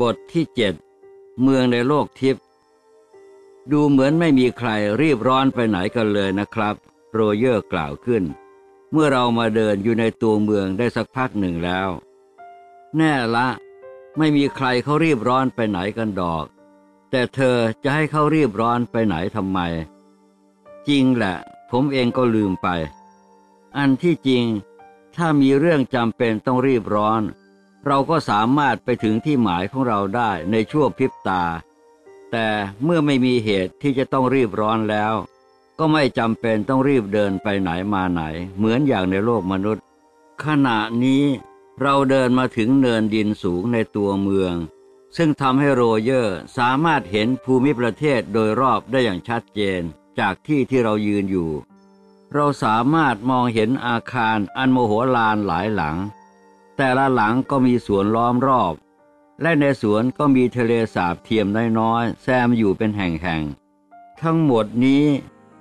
บทที่เจ็ดเมืองในโลกทิพย์ดูเหมือนไม่มีใครรีบร้อนไปไหนกันเลยนะครับ โรเยอร์กล่าวขึ้น เมื่อเรามาเดินอยู่ในตัวเมืองได้สักพักหนึ่งแล้ว แน่ละ ไม่มีใครเขารีบร้อนไปไหนกันดอก แต่เธอจะให้เขารีบร้อนไปไหนทำไม จริงแหละ ผมเองก็ลืมไป อันที่จริง ถ้ามีเรื่องจำเป็นต้องรีบร้อน เราก็สามารถไปถึงที่หมายของเราได้ในชั่วพริบตา แต่เมื่อไม่มีเหตุที่จะต้องรีบร้อนแล้ว ก็ไม่จำเป็นต้องรีบเดินไปไหนมาไหน เหมือนอย่างในโลกมนุษย์ ขณะนี้เราเดินมาถึงเนินดินสูงในตัวเมือง ซึ่งทำให้โรเยอร์สามารถเห็นภูมิประเทศโดยรอบได้อย่างชัดเจนจากที่ที่เรายืนอยู่ เราสามารถมองเห็นอาคารอันโมโหลานหลายหลัง แต่ละหลังก็มีสวนล้อมรอบ และในสวนก็มีทะเลสาบเทียมน้อยๆแซมอยู่เป็นแห่งๆ ทั้งหมดนี้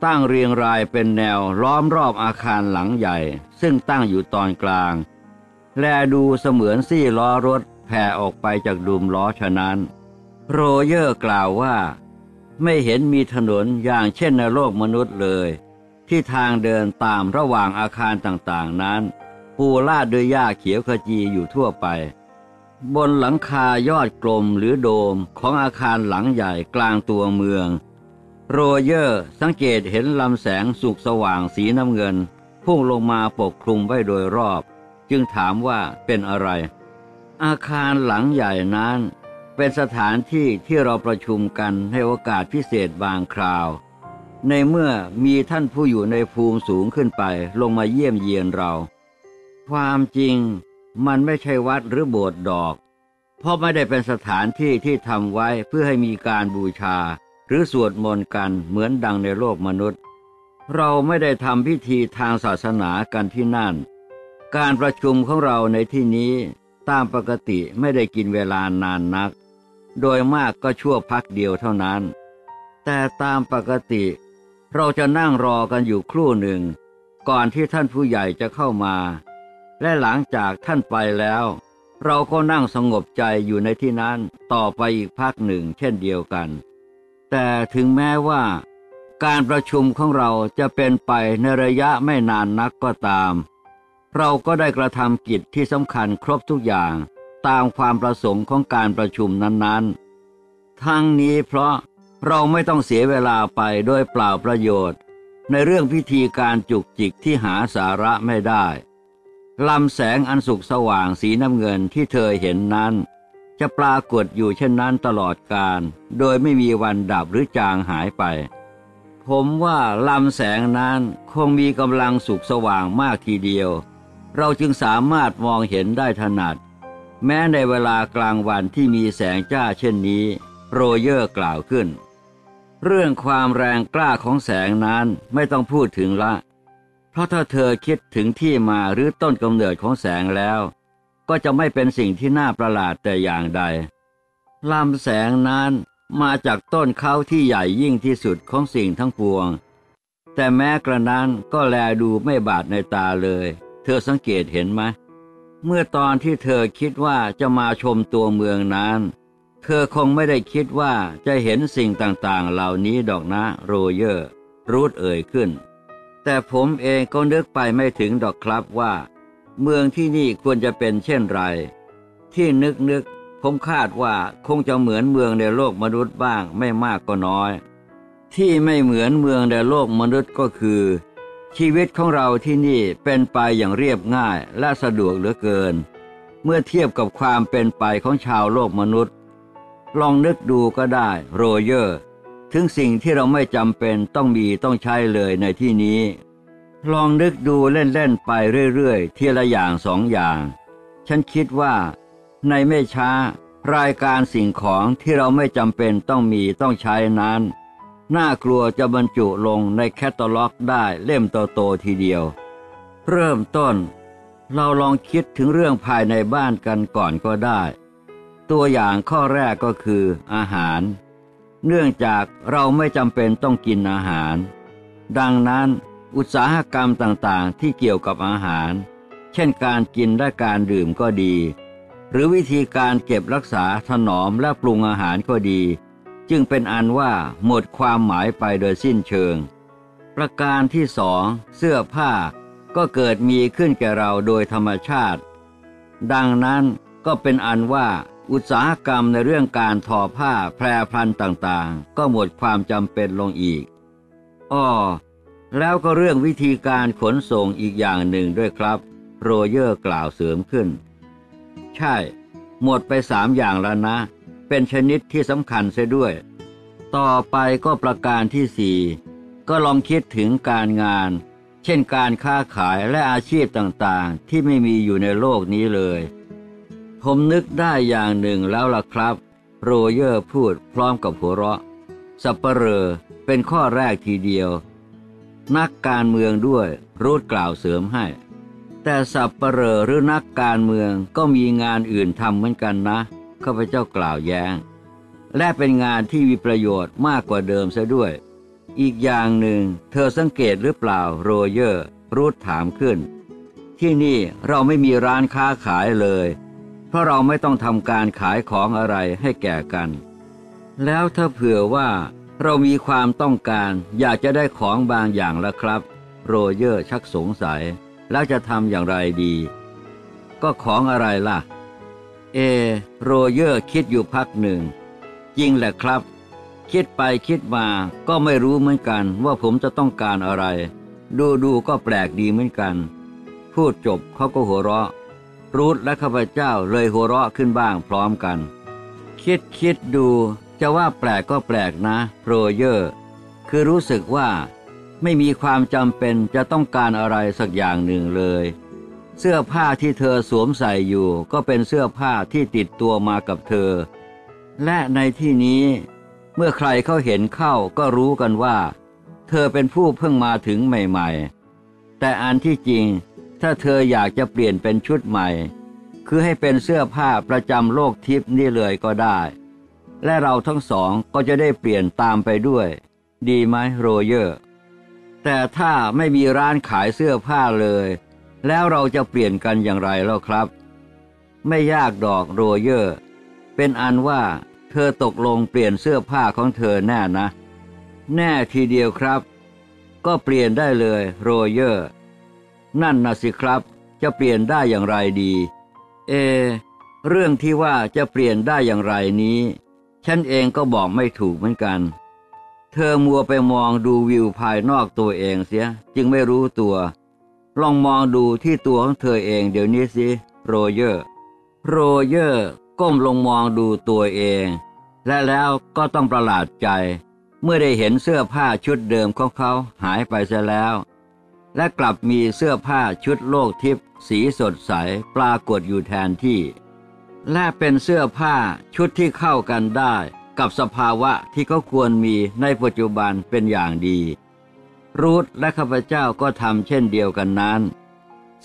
ตั้งเรียงรายเป็นแนวล้อมรอบอาคารหลังใหญ่ ซึ่งตั้งอยู่ตอนกลาง แลดูเสมือนซี่ล้อรถแผ่ออกไปจากดุมล้อฉะนั้น โรเยอร์กล่าวว่า ไม่เห็นมีถนนอย่างเช่นในโลกมนุษย์เลย ที่ทางเดินตามระหว่างอาคารต่างๆนั้น ปูลาดด้วยหญ้าเขียวขจีอยู่ทั่วไป บนหลังคายอดกลมหรือโดมของอาคารหลังใหญ่กลางตัวเมือง โรเยอร์สังเกตเห็นลำแสงสุกสว่างสีน้ำเงิน พุ่งลงมาปกคลุมไว้โดยรอบ จึงถามว่าเป็นอะไร อาคารหลังใหญ่นั้น เป็นสถานที่ที่เราประชุมกันในโอกาสพิเศษบางคราวในเมื่อมีท่านผู้อยู่ในภูมิสูงขึ้นไปลงมาเยี่ยมเยียนเรา ความจริงมันไม่ใช่วัดหรือโบสถ์ดอก เพราะไม่ได้เป็นสถานที่ที่ทำไว้เพื่อให้มีการบูชา หรือสวดมนต์กันเหมือนดังในโลกมนุษย์ เราไม่ได้ทำพิธีทางศาสนากันที่นั่น การประชุมของเราในที่นี้ตามปกติไม่ได้กินเวลานานนัก โดยมากก็ชั่วพักเดียวเท่านั้น แต่ตามปกติ เราจะนั่งรอกันอยู่ครู่หนึ่ง ก่อนที่ท่านผู้ใหญ่จะเข้ามา และหลังจากท่านไปแล้ว เราก็นั่งสงบใจอยู่ในที่นั้นต่อไปอีกพักหนึ่งเช่นเดียวกัน แต่ถึงแม้ว่า การประชุมของเราจะเป็นไปในระยะไม่นานนักก็ตาม เราก็ได้กระทำกิจที่สำคัญครบทุกอย่างตามความประสงค์ของการประชุมนั้นๆ ทั้งนี้เพราะเราไม่ต้องเสียเวลาไปโดยเปล่าประโยชน์ ในเรื่องพิธีการจุกจิกที่หาสาระไม่ได้ ลำแสงอันสุกสว่างสีน้ำเงินที่เธอเห็นนั้น จะปรากฏอยู่เช่นนั้นตลอดกาลโดยไม่มีวันดับหรือจางหายไป ผมว่าลำแสงนั้นคงมีกำลังสุกสว่างมากทีเดียว เราจึงสามารถมองเห็นได้ถนัด แม้ในเวลากลางวันที่มีแสงจ้าเช่นนี้ โรเยอร์กล่าวขึ้น เรื่องความแรงกล้าของแสงนั้นไม่ต้องพูดถึงละ เพราะถ้าเธอคิดถึงที่มาหรือต้นกำเนิดของแสงแล้ว ก็จะไม่เป็นสิ่งที่น่าประหลาดแต่อย่างใดลำแสงนั้นมาจากต้นเขาที่ใหญ่ยิ่งที่สุดของสิ่งทั้งปวง แต่แม้กระนั้นก็แลดูไม่บาดในตาเลย เธอสังเกตเห็นไหมเมื่อตอนที่เธอคิดว่าจะมาชมตัวเมืองนั้น เธอคงไม่ได้คิดว่าจะเห็นสิ่งต่างๆ เหล่านี้ดอกนะโรเยอร์ รูดเอ่ยขึ้น แต่ผมเองก็นึกไปไม่ถึงดอกครับว่า เมืองที่นี่ควรจะเป็นเช่นไร ที่นึกนึกผมคาดว่าคงจะเหมือนเมืองในโลกมนุษย์บ้างไม่มากก็น้อย ที่ไม่เหมือนเมืองในโลกมนุษย์ก็คือ ชีวิตของเราที่นี่เป็นไปอย่างเรียบง่ายและสะดวกเหลือเกิน เมื่อเทียบกับความเป็นไปของชาวโลกมนุษย์ ลองนึกดูก็ได้โรเยอร์ ถึงสิ่งที่เราไม่จำเป็นต้องมีต้องใช้เลยในที่นี้ ลองนึกดูเล่นๆไปเรื่อยๆ ทีละอย่างสองอย่าง ฉันคิดว่า ในไม่ช้า รายการสิ่งของที่เราไม่จำเป็นต้องมีต้องใช้นั้น น่ากลัวจะบรรจุลงในแคตตาล็อกได้เล่มโตๆทีเดียว เริ่มต้น เราลองคิดถึงเรื่องภายในบ้านกันก่อนก็ได้ ตัวอย่างข้อแรกก็คืออาหาร เนื่องจากเราไม่จำเป็นต้องกินอาหาร ดังนั้นอุตสาหกรรมต่างๆ ที่เกี่ยวกับอาหาร เช่นการกินและการดื่มก็ดี หรือวิธีการเก็บรักษาถนอมและปรุงอาหารก็ดี จึงเป็นอันว่าหมดความหมายไปโดยสิ้นเชิง ประการที่สองเสื้อผ้าก็เกิดมีขึ้นแก่เราโดยธรรมชาติ ดังนั้นก็เป็นอันว่า อุตสาหกรรมในเรื่องการทอผ้าแพรพันต่างๆ ก็หมดความจำเป็นลงอีก อ้อ แล้วก็เรื่องวิธีการขนส่งอีกอย่างหนึ่งด้วยครับ โรเยอร์กล่าวเสริมขึ้น ใช่ หมดไปสามอย่างแล้วนะ เป็นชนิดที่สำคัญเสียด้วย ต่อไปก็ประการที่สี่ก็ลองคิดถึงการงาน เช่นการค้าขายและอาชีพต่างๆ ที่ไม่มีอยู่ในโลกนี้เลย ผมนึกได้อย่างหนึ่งแล้วล่ะครับ โรเยอร์พูดพร้อมกับหัวเราะ สัปเหร่อเป็นข้อแรกทีเดียว นักการเมืองด้วยรูดกล่าวเสริมให้ แต่สับปเหร่อหรือนักการเมืองก็มีงานอื่นทำเหมือนกันนะข้าพเจ้ากล่าวแย้ง และเป็นงานที่มีประโยชน์มากกว่าเดิมซะด้วย อีกอย่างหนึ่ง เธอสังเกตหรือเปล่าโรเยอร์ รูทถามขึ้น ที่นี่เราไม่มีร้านค้าขายเลย เพราะเราไม่ต้องทำการขายของอะไรให้แก่กัน แล้วถ้าเผื่อว่าเรามีความต้องการอยากจะได้ของบางอย่างแล้วครับ โรเยอร์ชักสงสัย แล้วจะทำอย่างไรดี ก็ของอะไรล่ะ เอ โรเยอร์คิดอยู่พักหนึ่ง จริงแหละครับ คิดไปคิดมาก็ไม่รู้เหมือนกันว่าผมจะต้องการอะไร ดูดูก็แปลกดีเหมือนกัน พูดจบเขาก็หัวเราะ รูทและข้าพเจ้าเลยหัวเราะขึ้นบ้างพร้อมกัน คิดคิดดู จะว่าแปลกก็แปลกนะโรเยอร์ คือรู้สึกว่า ไม่มีความจำเป็นจะต้องการอะไรสักอย่างหนึ่งเลย เสื้อผ้าที่เธอสวมใส่อยู่ ก็เป็นเสื้อผ้าที่ติดตัวมากับเธอ และในที่นี้ เมื่อใครเขาเห็นเข้าก็รู้กันว่า เธอเป็นผู้เพิ่งมาถึงใหม่ ๆ แต่อันที่จริง ถ้าเธออยากจะเปลี่ยนเป็นชุดใหม่ คือให้เป็นเสื้อผ้าประจำโลกทิพย์นี่เลยก็ได้ และเราทั้งสองก็จะได้เปลี่ยนตามไปด้วย ดีไหมโรเยอร์ แต่ถ้าไม่มีร้านขายเสื้อผ้าเลย แล้วเราจะเปลี่ยนกันอย่างไรแล้วครับ ไม่ยากดอกโรเยอร์ เป็นอันว่าเธอตกลงเปลี่ยนเสื้อผ้าของเธอแน่นะ แน่ทีเดียวครับ ก็เปลี่ยนได้เลยโรเยอร์ นั่นนะสิครับ จะเปลี่ยนได้อย่างไรดี เอ เรื่องที่ว่าจะเปลี่ยนได้อย่างไรนี้ ฉันเองก็บอกไม่ถูกเหมือนกัน เธอมัวไปมองดูวิวภายนอกตัวเองเสีย จึงไม่รู้ตัว ลองมองดูที่ตัวของเธอเองเดี๋ยวนี้สิโรเยอร์ โรเยอร์ก้มลงมองดูตัวเอง และแล้วก็ต้องประหลาดใจ เมื่อได้เห็นเสื้อผ้าชุดเดิมของเขาหายไปซะแล้ว และกลับมีเสื้อผ้าชุดโลกทิพย์สีสดใสปรากฏอยู่แทนที่ และเป็นเสื้อผ้าชุดที่เข้ากันได้ กับสภาวะที่เขาควรมีในปัจจุบันเป็นอย่างดี รูทและข้าพเจ้าก็ทำเช่นเดียวกันนั้น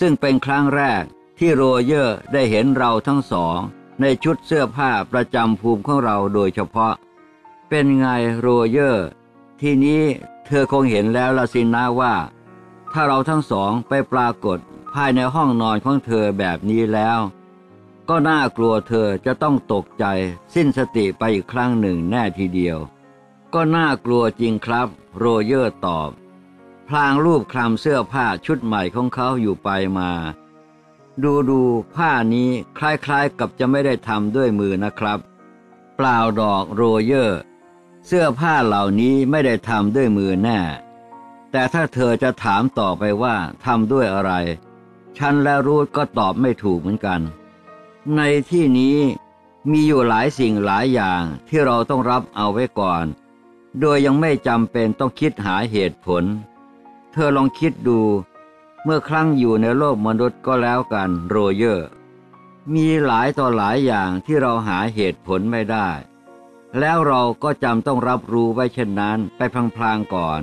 ซึ่งเป็นครั้งแรกที่โรเยอร์ได้เห็นเราทั้งสอง ในชุดเสื้อผ้าประจำภูมิของเราโดยเฉพาะ เป็นไงโรเยอร์ ทีนี้เธอคงเห็นแล้วละสินะว่า ถ้าเราทั้งสองไปปรากฏภายในห้องนอนของเธอแบบนี้แล้ว ก็น่ากลัวเธอจะต้องตกใจ สิ้นสติไปอีกครั้งหนึ่งแน่ทีเดียว ก็น่ากลัวจริงครับ โรเยอร์ตอบ พลางรูปคลำเสื้อผ้าชุดใหม่ของเขาอยู่ไปมา ดูดูผ้านี้คล้ายๆกับจะไม่ได้ทำด้วยมือนะครับ เปล่าดอกโรเยอร์ เสื้อผ้าเหล่านี้ไม่ได้ทำด้วยมือแน่ แต่ถ้าเธอจะถามต่อไปว่าทำด้วยอะไร ฉันและรูทก็ตอบไม่ถูกเหมือนกัน ในที่นี้มีอยู่หลายสิ่งหลายอย่างที่เราต้องรับเอาไว้ก่อน โดยยังไม่จำเป็นต้องคิดหาเหตุผล เธอลองคิดดู เมื่อครั้งอยู่ในโลกมนุษย์ก็แล้วกันโรเยอร์ มีหลายต่อหลายอย่างที่เราหาเหตุผลไม่ได้ แล้วเราก็จำต้องรับรู้ไว้เช่นนั้นไปพลางๆก่อน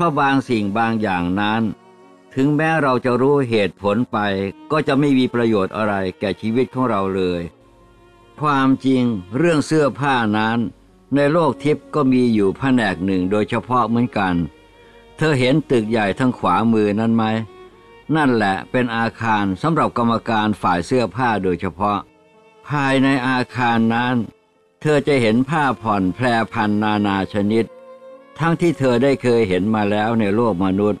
ราะบางสิ่งบางอย่างนั้น ถึงแม้เราจะรู้เหตุผลไป ก็จะไม่มีประโยชน์อะไรแก่ชีวิตของเราเลย ความจริงเรื่องเสื้อผ้านั้น ในโลกทิพย์ก็มีอยู่แผนกหนึ่งโดยเฉพาะเหมือนกัน เธอเห็นตึกใหญ่ทางขวามือนั้นไหม นั่นแหละเป็นอาคารสำหรับกรรมการฝ่ายเสื้อผ้าโดยเฉพาะ ภายในอาคารนั้น เธอจะเห็นผ้าผ่อนแพรพันนานาชนิด ทั้งที่เธอได้เคยเห็นมาแล้วในโลกมนุษย์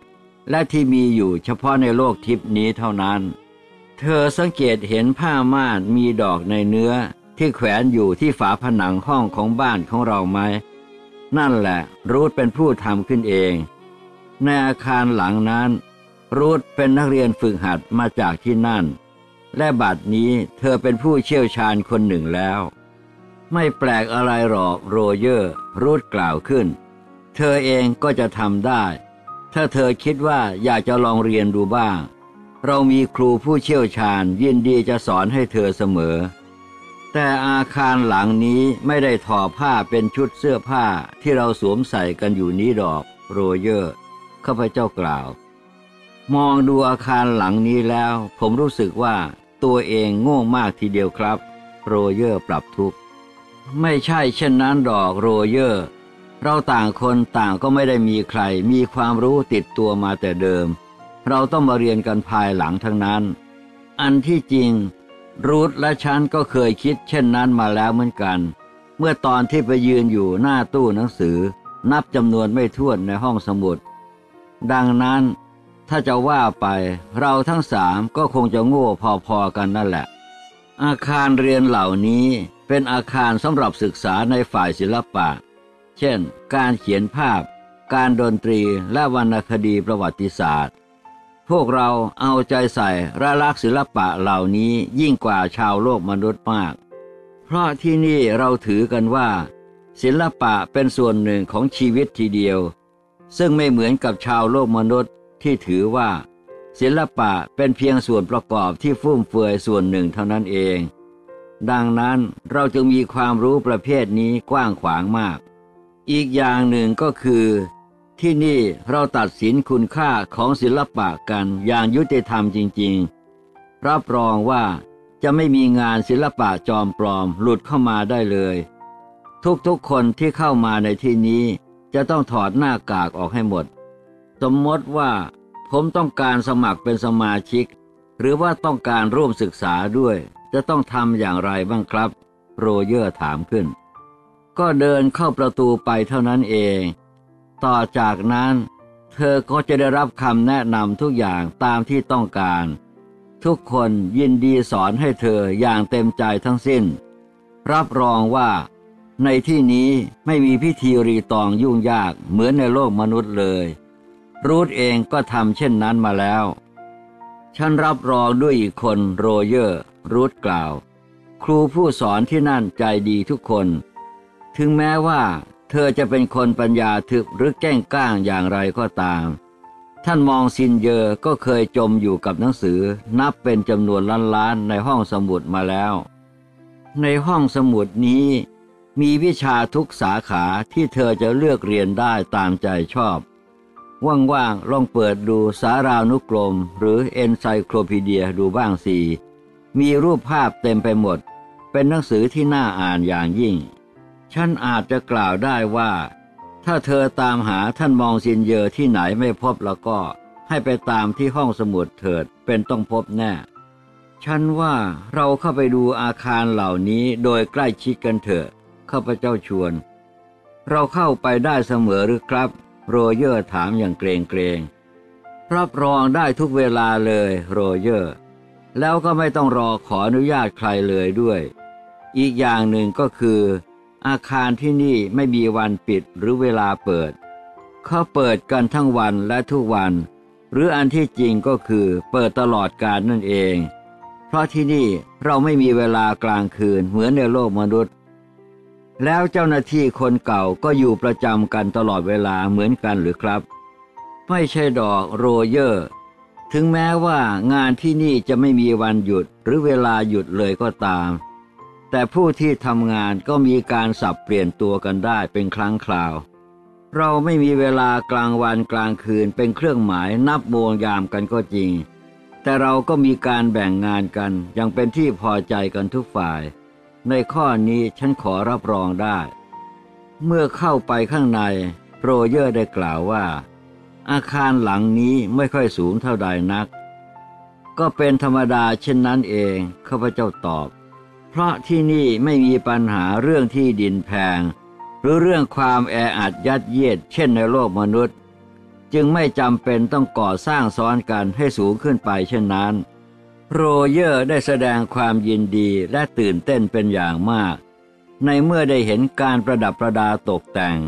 และที่มีอยู่เฉพาะในโลกทิพนี้เท่านั้น เธอสังเกตเห็นผ้าม่านมีดอกในเนื้อที่แขวนอยู่ที่ฝาผนังห้องของบ้านของเราไหม นั่นแหละรูธเป็นผู้ทำขึ้นเอง ในอาคารหลังนั้น รูธเป็นนักเรียนฝึกหัดมาจากที่นั่น และบัดนี้เธอเป็นผู้เชี่ยวชาญคนหนึ่งแล้ว ไม่แปลกอะไรหรอกโรเยอร์ รูธกล่าวขึ้น เธอเองก็จะทำได้ ถ้าเธอคิดว่าอยากจะลองเรียนดูบ้าง เรามีครูผู้เชี่ยวชาญยินดีจะสอนให้เธอเสมอ แต่อาคารหลังนี้ไม่ได้ทอผ้าเป็นชุดเสื้อผ้าที่เราสวมใส่กันอยู่นี้ดอก โรเยอร์ข้าพเจ้ากล่าว มองดูอาคารหลังนี้แล้ว ผมรู้สึกว่าตัวเองโง่มากทีเดียวครับ โรเยอร์ปรับทุกข์ ไม่ใช่เช่นนั้นดอกโรเยอร์ เราต่างคนต่างก็ไม่ได้มีใครมีความรู้ติดตัวมาแต่เดิม เราต้องมาเรียนกันภายหลังทั้งนั้น อันที่จริง รูทและฉันก็เคยคิดเช่นนั้นมาแล้วเหมือนกัน เมื่อตอนที่ไปยืนอยู่หน้าตู้หนังสือ นับจำนวนไม่ถ้วนในห้องสมุด ดังนั้นถ้าจะว่าไป เราทั้งสามก็คงจะโง่พอๆกันนั่นแหละ อาคารเรียนเหล่านี้เป็นอาคารสำหรับศึกษาในฝ่ายศิลปะ เช่น การเขียนภาพ การดนตรีและวรรณคดีประวัติศาสตร์ พวกเราเอาใจใส่และรักศิลปะเหล่านี้ยิ่งกว่าชาวโลกมนุษย์มาก เพราะที่นี่เราถือกันว่า ศิลปะเป็นส่วนหนึ่งของชีวิตทีเดียว ซึ่งไม่เหมือนกับชาวโลกมนุษย์ที่ถือว่า ศิลปะเป็นเพียงส่วนประกอบที่ฟุ่มเฟือยส่วนหนึ่งเท่านั้นเองดังนั้นเราจึงมีความรู้ประเภทนี้กว้างขวางมาก อีกอย่างหนึ่งก็คือ ที่นี่เราตัดสินคุณค่าของศิลปะกันอย่างยุติธรรมจริง ๆ รับรองว่าจะไม่มีงานศิลปะจอมปลอมหลุดเข้ามาได้เลย ทุกๆคนที่เข้ามาในที่นี้จะต้องถอดหน้ากากออกให้หมด สมมติว่าผมต้องการสมัครเป็นสมาชิก หรือว่าต้องการร่วมศึกษาด้วย จะต้องทำอย่างไรบ้างครับ โรเยอร์ถามขึ้น ก็เดินเข้าประตูไปเท่านั้นเอง ต่อจากนั้น เธอก็จะได้รับคำแนะนำทุกอย่างตามที่ต้องการ ทุกคนยินดีสอนให้เธออย่างเต็มใจทั้งสิ้น รับรองว่า ในที่นี้ไม่มีพิธีรีตองยุ่งยากเหมือนในโลกมนุษย์เลย รูทเองก็ทำเช่นนั้นมาแล้ว ฉันรับรองด้วยอีกคนโรเยอร์ รูทกล่าว ครูผู้สอนที่นั่นใจดีทุกคน ถึงแม้ว่า เธอจะเป็นคนปัญญาทึบหรือเก้งก้างอย่างไรก็ตาม ท่านมองซินเยอร์ก็เคยจมอยู่กับหนังสือนับเป็นจำนวนล้านๆในห้องสมุดมาแล้ว ในห้องสมุดนี้ มีวิชาทุกสาขาที่เธอจะเลือกเรียนได้ตามใจชอบ ว่างๆลองเปิดดูสารานุกรม หรือเอนไซโคลพีเดียดูบ้างสิมีรูปภาพเต็มไปหมด เป็นหนังสือที่น่าอ่านอย่างยิ่ง ฉันอาจจะกล่าวได้ว่า ถ้าเธอตามหาท่านมองซินเยอที่ไหนไม่พบแล้วก็ให้ไปตามที่ห้องสมุดเถิดเป็นต้องพบแน่ ฉันว่าเราเข้าไปดูอาคารเหล่านี้โดยใกล้ชิดกันเถอะข้าพเจ้าชวน เราเข้าไปได้เสมอหรือครับ โรเยอร์ถามอย่างเกรงเกรงรับรองได้ทุกเวลาเลยโรเยอร์ แล้วก็ไม่ต้องรอขออนุญาตใครเลยด้วย อีกอย่างหนึ่งก็คือ อาคารที่นี่ไม่มีวันปิดหรือเวลาเปิด เขาเปิดกันทั้งวันและทุกวัน หรืออันที่จริงก็คือเปิดตลอดกาลนั่นเอง เพราะที่นี่เราไม่มีเวลากลางคืนเหมือนในโลกมนุษย์ แล้วเจ้าหน้าที่คนเก่าก็อยู่ประจำกันตลอดเวลาเหมือนกันหรือครับ ไม่ใช่ดอกโรเยอร์ ถึงแม้ว่างานที่นี่จะไม่มีวันหยุดหรือเวลาหยุดเลยก็ตาม แต่ผู้ที่ทำงานก็มีการสับเปลี่ยนตัวกันได้เป็นครั้งคราว เราไม่มีเวลากลางวันกลางคืนเป็นเครื่องหมายนับโมงยามกันก็จริง แต่เราก็มีการแบ่งงานกันย่างเป็นที่พอใจกันทุกฝ่าย ในข้อนี้ฉันขอรับรองได้ เมื่อเข้าไปข้างในโปรเยอร์ได้กล่าวว่า อาคารหลังนี้ไม่ค่อยสูงเท่าใดนัก ก็เป็นธรรมดาเช่นนั้นเองข้าพเจ้าตอบ เพราะที่นี่ไม่มีปัญหาเรื่องที่ดินแพง หรือเรื่องความแออัดยัดเยียดเช่นในโลกมนุษย์ จึงไม่จำเป็นต้องก่อสร้างซ้อนกันให้สูงขึ้นไปเช่นนั้น โรเยอร์ได้แสดงความยินดีและตื่นเต้นเป็นอย่างมาก ในเมื่อได้เห็นการประดับประดาตกแต่ง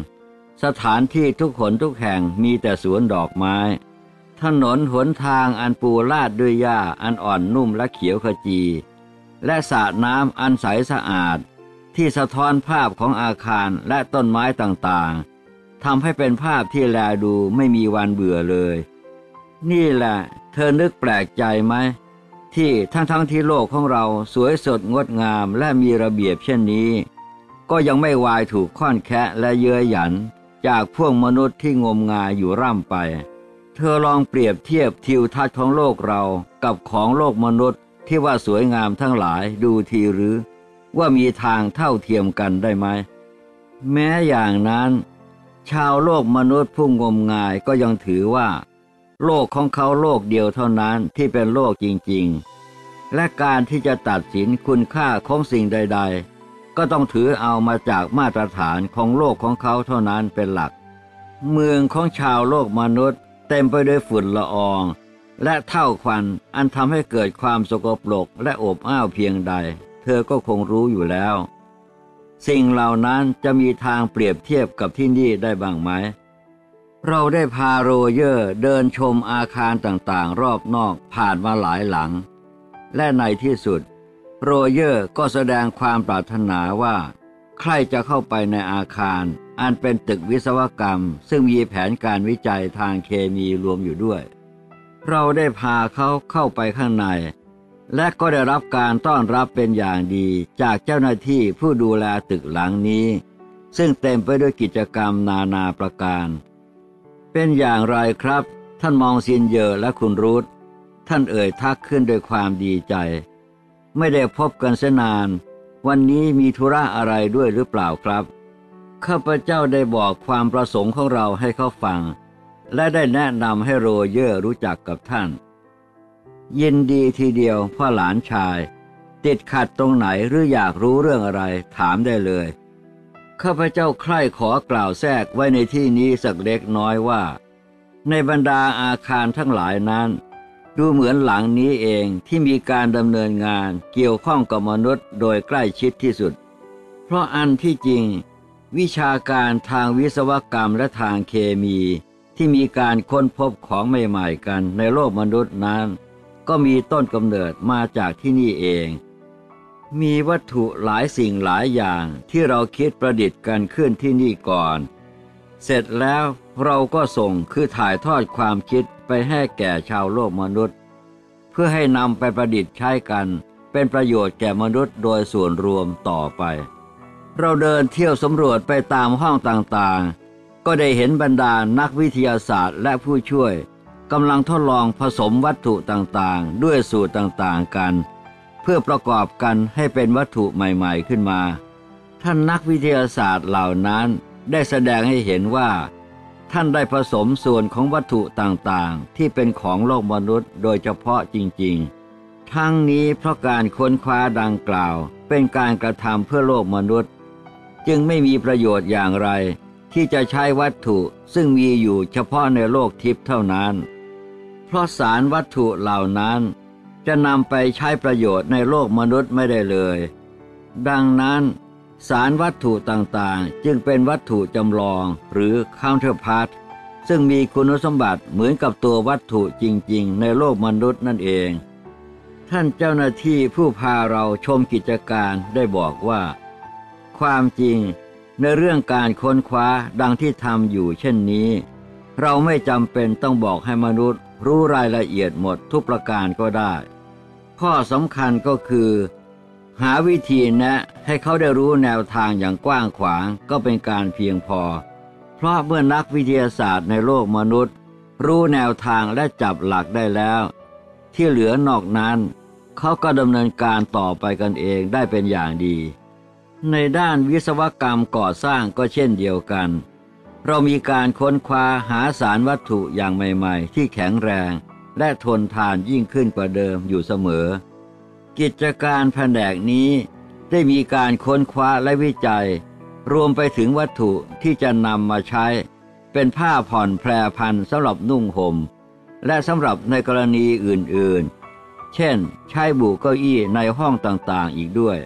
สถานที่ทุกขนทุกแห่งมีแต่สวนดอกไม้ ถนนหนทางอันปูลาดด้วยหญ้าอันอ่อนนุ่มและเขียวขจี และสระน้ำอันใสสะอาด ที่สะท้อนภาพของอาคารและต้นไม้ต่างๆทำให้เป็นภาพที่แลดูไม่มีวันเบื่อเลย นี่แหละ เธอนึกแปลกใจไหม ที่ทั้งทั้งๆที่โลกของเราสวยสดงดงามและมีระเบียบเช่นนี้ ก็ยังไม่วายถูกค่อนแคะและเย้ยหยัน จากพวกมนุษย์ที่งมงายอยู่ร่ำไป เธอลองเปรียบเทียบทิวทัศน์ของโลกเรากับของโลกมนุษย์ ที่ว่าสวยงามทั้งหลายดูทีหรือ ว่ามีทางเท่าเทียมกันได้ไหม แม้อย่างนั้น ชาวโลกมนุษย์ผู้งมงายก็ยังถือว่า โลกของเขาโลกเดียวเท่านั้นที่เป็นโลกจริงๆ และการที่จะตัดสินคุณค่าของสิ่งใด ๆ ก็ต้องถือเอามาจากมาตรฐานของโลกของเขาเท่านั้นเป็นหลัก เมืองของชาวโลกมนุษย์เต็มไปด้วยฝุ่นละออง และเถ้าควันอันทำให้เกิดความสกปรกและอบอ้าวเพียงใด เธอก็คงรู้อยู่แล้ว สิ่งเหล่านั้นจะมีทางเปรียบเทียบกับที่นี่ได้บ้างไหม เราได้พาโรเยอร์เดินชมอาคารต่างๆ รอบนอกผ่านมาหลายหลัง และในที่สุด โรเยอร์ก็แสดงความปรารถนาว่า ใคร่จะเข้าไปในอาคาร อันเป็นตึกวิศวกรรม ซึ่งมีแผนการวิจัยทางเคมีรวมอยู่ด้วย เราได้พาเขาเข้าไปข้างใน และก็ได้รับการต้อนรับเป็นอย่างดีจากเจ้าหน้าที่ผู้ดูแลตึกหลังนี้ ซึ่งเต็มไปด้วยกิจกรรมนานาประการ เป็นอย่างไรครับ ท่านมองซินเยอร์และคุณรูทท่านเอ่ยทักขึ้นด้วยความดีใจ ไม่ได้พบกันเสนาน วันนี้มีธุระอะไรด้วยหรือเปล่าครับข้าพเจ้าได้บอกความประสงค์ของเราให้เขาฟัง และได้แนะนำให้โรเยอร์รู้จักกับท่าน ยินดีทีเดียวพ่อหลานชาย ติดขัดตรงไหนหรืออยากรู้เรื่องอะไรถามได้เลย ข้าพเจ้าใคร่ขอกล่าวแทรกไว้ในที่นี้สักเล็กน้อยว่า ในบรรดาอาคารทั้งหลายนั้น ดูเหมือนหลังนี้เองที่มีการดำเนินงานเกี่ยวข้องกับมนุษย์โดยใกล้ชิดที่สุด เพราะอันที่จริง วิชาการทางวิศวกรรมและทางเคมี ที่มีการค้นพบของใหม่ๆกันในโลกมนุษย์นั้น ก็มีต้นกำเนิดมาจากที่นี่เอง มีวัตถุหลายสิ่งหลายอย่างที่เราคิดประดิษฐ์กันขึ้นที่นี่ก่อน เสร็จแล้วเราก็ส่งคือถ่ายทอดความคิดไปให้แก่ชาวโลกมนุษย์ เพื่อให้นำไปประดิษฐ์ใช้กันเป็นประโยชน์แก่มนุษย์โดยส่วนรวมต่อไป เราเดินเที่ยวสำรวจไปตามห้องต่างๆ ก็ได้เห็นบรรดานักวิทยาศาสตร์และผู้ช่วยกำลังทดลองผสมวัตถุต่างๆ ด้วยสูตรต่างๆกัน เพื่อประกอบกันให้เป็นวัตถุใหม่ๆขึ้นมา ท่านนักวิทยาศาสตร์เหล่านั้นได้แสดงให้เห็นว่า ท่านได้ผสมส่วนของวัตถุต่างๆ ที่เป็นของโลกมนุษย์โดยเฉพาะจริงๆ ทั้งนี้เพราะการค้นคว้าดังกล่าว เป็นการกระทำเพื่อโลกมนุษย์ จึงไม่มีประโยชน์อย่างไร ที่จะใช้วัตถุซึ่งมีอยู่เฉพาะในโลกทิพย์เท่านั้น เพราะสารวัตถุเหล่านั้น จะนำไปใช้ประโยชน์ในโลกมนุษย์ไม่ได้เลย ดังนั้นสารวัตถุต่างๆ จึงเป็นวัตถุจำลองหรือ counterpart ซึ่งมีคุณสมบัติเหมือนกับตัววัตถุจริงๆ ในโลกมนุษย์นั่นเอง ท่านเจ้าหน้าที่ผู้พาเราชมกิจการได้บอกว่า ความจริง ในเรื่องการค้นคว้าดังที่ทำอยู่เช่นนี้ เราไม่จำเป็นต้องบอกให้มนุษย์ รู้รายละเอียดหมดทุกประการก็ได้ ข้อสำคัญก็คือ หาวิธีแนะให้เขาได้รู้แนวทางอย่างกว้างขวางก็เป็นการเพียงพอ เพราะเมื่อนักวิทยาศาสตร์ในโลกมนุษย์ รู้แนวทางและจับหลักได้แล้ว ที่เหลือนอกนั้น เขาก็ดำเนินการต่อไปกันเองได้เป็นอย่างดี ในด้านวิศวกรรมก่อสร้างก็เช่นเดียวกัน เรามีการค้นคว้าหาสารวัตถุอย่างใหม่ๆ ที่แข็งแรง และทนทานยิ่งขึ้นกว่าเดิมอยู่เสมอ กิจการแผนกนี้ได้มีการค้นคว้าและวิจัย รวมไปถึงวัตถุที่จะนำมาใช้ เป็นผ้าผ่อนแพรพันสำหรับนุ่งหม่มและสำหรับในกรณีอื่นๆ เช่น ใช้บุเก้าอี้ในห้องต่างๆอีกด้วย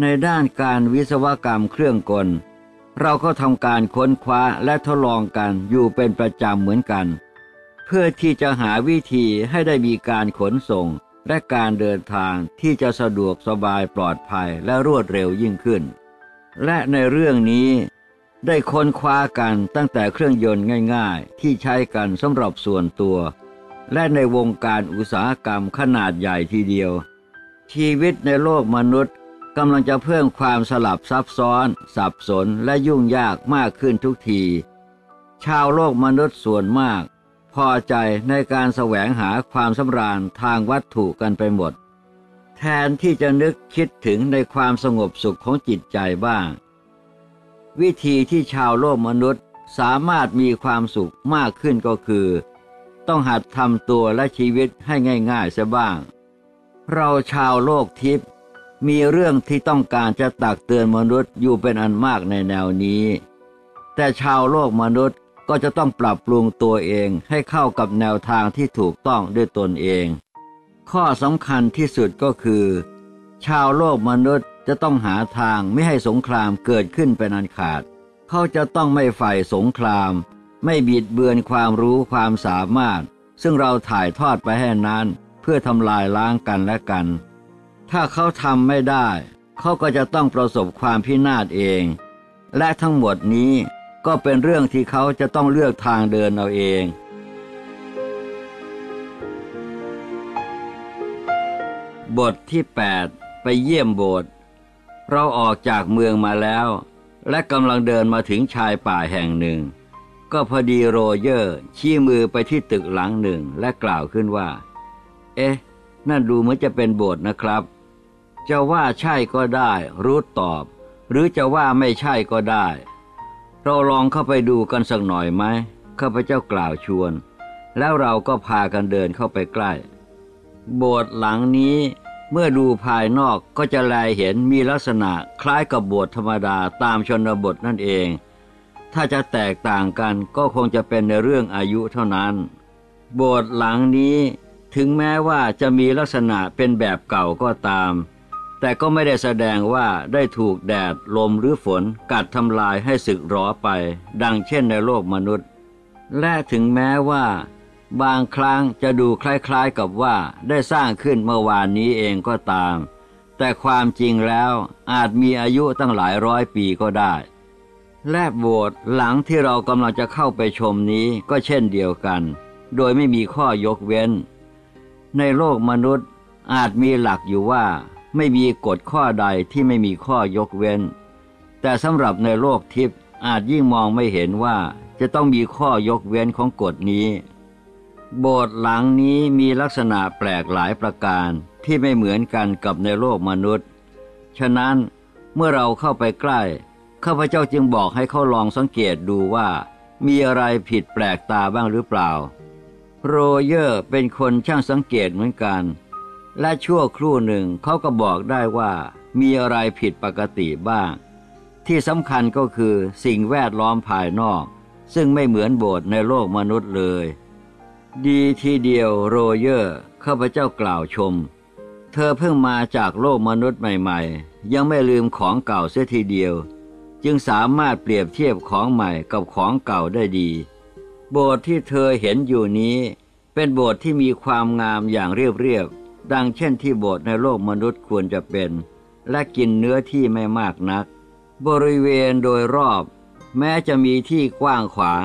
ในด้านการวิศวกรรมเครื่องกล เราก็ทำการค้นคว้าและทดลองกันอยู่เป็นประจำเหมือนกัน เพื่อที่จะหาวิธีให้ได้มีการขนส่งและการเดินทางที่จะสะดวกสบายปลอดภัยและรวดเร็วยิ่งขึ้น และในเรื่องนี้ได้ค้นคว้ากันตั้งแต่เครื่องยนต์ง่ายๆ ที่ใช้กันสำหรับส่วนตัว และในวงการอุตสาหกรรมขนาดใหญ่ทีเดียว ชีวิตในโลกมนุษย์ กำลังจะเพิ่มความสลับซับซ้อน สับสนและยุ่งยากมากขึ้นทุกที ชาวโลกมนุษย์ส่วนมาก พอใจในการแสวงหาความสำราญทางวัตถุกันไปหมด แทนที่จะนึกคิดถึงในความสงบสุขของจิตใจบ้าง วิธีที่ชาวโลกมนุษย์สามารถมีความสุขมากขึ้นก็คือ ต้องหัดทำตัวและชีวิตให้ง่ายๆเสียบ้าง เราชาวโลกทิพย์ มีเรื่องที่ต้องการจะตักเตือนมนุษย์อยู่เป็นอันมากในแนวนี้ แต่ชาวโลกมนุษย์ก็จะต้องปรับปรุงตัวเองให้เข้ากับแนวทางที่ถูกต้องด้วยตนเอง ข้อสำคัญที่สุดก็คือ ชาวโลกมนุษย์จะต้องหาทางไม่ให้สงครามเกิดขึ้นเป็นอันขาด เขาจะต้องไม่ฝ่ายสงคราม ไม่บิดเบือนความรู้ความสามารถ ซึ่งเราถ่ายทอดไปให้นั้น เพื่อทำลายล้างกันและกัน ถ้าเขาทำไม่ได้ เขาก็จะต้องประสบความพินาศเอง และทั้งหมดนี้ก็เป็นเรื่องที่เขาจะต้องเลือกทางเดินเอาเอง บทที่ 8 ไปเยี่ยมโบสถ์เราออกจากเมืองมาแล้ว และกำลังเดินมาถึงชายป่าแห่งหนึ่ง ก็พอดีโรเยอร์ ชี้มือไปที่ตึกหลังหนึ่งและกล่าวขึ้นว่า เอ๊ะ นั่นดูเหมือนจะเป็นโบสถ์นะครับ จะว่าใช่ก็ได้รู้ตอบ หรือจะว่าไม่ใช่ก็ได้ เราลองเข้าไปดูกันสักหน่อยไหมข้าพเจ้ากล่าวชวน แล้วเราก็พากันเดินเข้าไปใกล้ โบสถ์หลังนี้เมื่อดูภายนอกก็จะแลเห็นมีลักษณะคล้ายกับโบสถ์ธรรมดาตามชนบทนั่นเอง ถ้าจะแตกต่างกันก็คงจะเป็นในเรื่องอายุเท่านั้น โบสถ์หลังนี้ถึงแม้ว่าจะมีลักษณะเป็นแบบเก่าก็ตาม แต่ก็ไม่ได้แสดงว่าได้ถูกแดดลมหรือฝนกัดทำลายให้สึกหรอไป ดังเช่นในโลกมนุษย์ และถึงแม้ว่า บางครั้งจะดูคล้ายๆกับว่าได้สร้างขึ้นเมื่อวานนี้เองก็ตาม แต่ความจริงแล้วอาจมีอายุตั้งหลายร้อยปีก็ได้ และโบสถ์หลังที่เรากำลังจะเข้าไปชมนี้ก็เช่นเดียวกัน โดยไม่มีข้อยกเว้น ในโลกมนุษย์อาจมีหลักอยู่ว่า ไม่มีกฎข้อใดที่ไม่มีข้อยกเว้น แต่สำหรับในโลกทิพย์อาจยิ่งมองไม่เห็นว่าจะต้องมีข้อยกเว้นของกฎนี้ โบสถ์หลังนี้มีลักษณะแปลกหลายประการที่ไม่เหมือนกันกับในโลกมนุษย์ ฉะนั้นเมื่อเราเข้าไปใกล้ข้าพเจ้าจึงบอกให้เขาลองสังเกตดูว่า มีอะไรผิดแปลกตาบ้างหรือเปล่า โรเยอร์เป็นคนช่างสังเกตเหมือนกัน และชั่วครู่หนึ่งเขาก็บอกได้ว่ามีอะไรผิดปกติบ้าง ที่สำคัญก็คือสิ่งแวดล้อมภายนอก ซึ่งไม่เหมือนโบสถ์ในโลกมนุษย์เลย ดีทีเดียวโรเยอร์ข้าพเจ้ากล่าวชม เธอเพิ่งมาจากโลกมนุษย์ใหม่ๆ ยังไม่ลืมของเก่าเสียทีเดียว จึงสามารถเปรียบเทียบของใหม่กับของเก่าได้ดี โบสถ์ที่เธอเห็นอยู่นี้ เป็นโบสถ์ที่มีความงามอย่างเรียบๆ ดังเช่นที่โบสถ์ในโลกมนุษย์ควรจะเป็น และกินเนื้อที่ไม่มากนัก บริเวณโดยรอบ แม้จะมีที่กว้างขวาง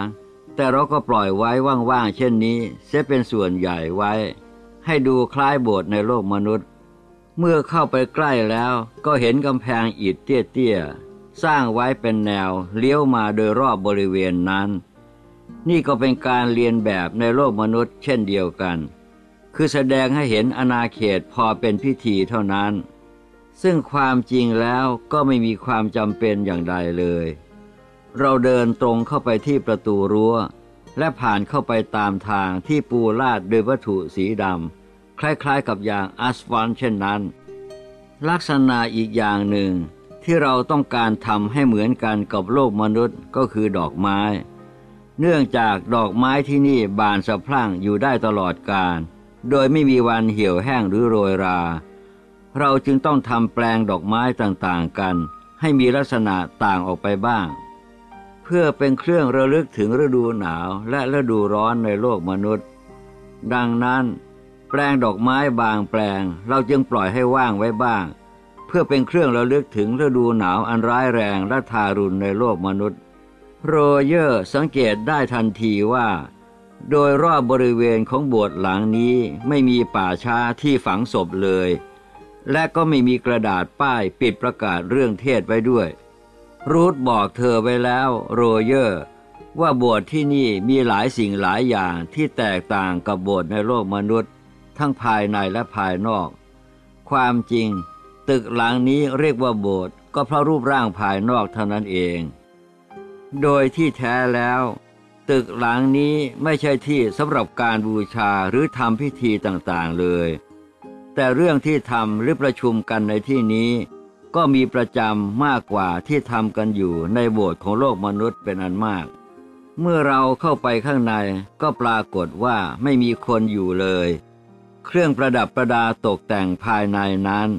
แต่เราก็ปล่อยไว้ว่างๆเช่นนี้ เสียเป็นส่วนใหญ่ไว้ ให้ดูคล้ายโบสถ์ในโลกมนุษย์ เมื่อเข้าไปใกล้แล้วก็เห็นกำแพงอิฐเตี้ยๆสร้างไว้เป็นแนวเลี้ยวมาโดยรอบบริเวณนั้น นี่ก็เป็นการเรียนแบบในโลกมนุษย์เช่นเดียวกัน คือแสดงให้เห็นอาณาเขตพอเป็นพิธีเท่านั้น ซึ่งความจริงแล้วก็ไม่มีความจำเป็นอย่างใดเลย เราเดินตรงเข้าไปที่ประตูรั้ว และผ่านเข้าไปตามทางที่ปูลาดด้วยวัตถุสีดำคล้ายๆกับยางอัสฟันเช่นนั้น ลักษณะอีกอย่างหนึ่งที่เราต้องการทำให้เหมือนกันกับโลกมนุษย์ก็คือดอกไม้ เนื่องจากดอกไม้ที่นี่บานสะพรั่งอยู่ได้ตลอดกาล โดยไม่มีวันเหี่ยวแห้งหรือโรยรา เราจึงต้องทำแปลงดอกไม้ต่างๆกัน ให้มีลักษณะต่างออกไปบ้าง เพื่อเป็นเครื่องระลึกถึงฤดูหนาวและฤดูร้อนในโลกมนุษย์ ดังนั้น แปลงดอกไม้บางแปลงเราจึงปล่อยให้ว่างไว้บ้าง เพื่อเป็นเครื่องระลึกถึงฤดูหนาวอันร้ายแรงและทารุณในโลกมนุษย์ โรเยอร์สังเกตได้ทันทีว่า โดยรอบบริเวณของโบสถ์หลังนี้ไม่มีป่าช้าที่ฝังศพเลย และก็ไม่มีกระดาษป้ายปิดประกาศเรื่องเทศไว้ด้วย รูทบอกเธอไว้แล้วโรเยอร์ ว่าโบสถ์ที่นี่มีหลายสิ่งหลายอย่างที่แตกต่างกับโบสถ์ในโลกมนุษย์ ทั้งภายในและภายนอก ความจริง ตึกหลังนี้เรียกว่าโบสถ์ก็เพราะรูปร่างภายนอกเท่านั้นเอง โดยที่แท้แล้ว ตึกหลังนี้ไม่ใช่ที่สำหรับการบูชาหรือทำพิธีต่างๆเลย แต่เรื่องที่ทำหรือประชุมกันในที่นี้ ก็มีประจำมากกว่าที่ทำกันอยู่ในโบสถ์ของโลกมนุษย์เป็นอันมาก เมื่อเราเข้าไปข้างในก็ปรากฏว่าไม่มีคนอยู่เลย เครื่องประดับประดาตกแต่งภายในนั้น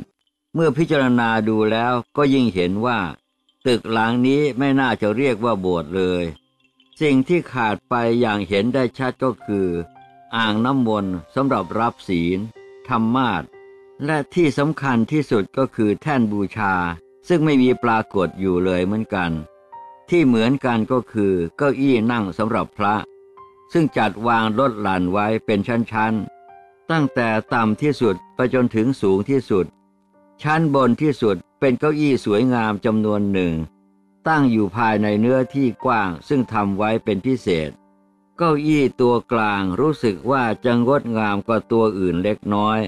เมื่อพิจารณาดูแล้วก็ยิ่งเห็นว่า ตึกหลังนี้ไม่น่าจะเรียกว่าโบสถ์เลย สิ่งที่ขาดไปอย่างเห็นได้ชัดก็คือ อ่างน้ำมนต์สำหรับรับศีล ธรรมาสและที่สำคัญที่สุดก็คือแท่นบูชา ซึ่งไม่มีปรากฏอยู่เลยเหมือนกัน ที่เหมือนกันก็คือเก้าอี้นั่งสำหรับพระ ซึ่งจัดวางลดหลั่นไว้เป็นชั้นๆ ตั้งแต่ต่ำที่สุดไปจนถึงสูงที่สุด ชั้นบนที่สุดเป็นเก้าอี้สวยงามจำนวนหนึ่ง ตั้งอยู่ภายในเนื้อที่กว้างซึ่งทำไว้เป็นพิเศษ เก้าอี้ตัวกลางรู้สึกว่าจะงดงามกว่าตัวอื่นเล็กน้อย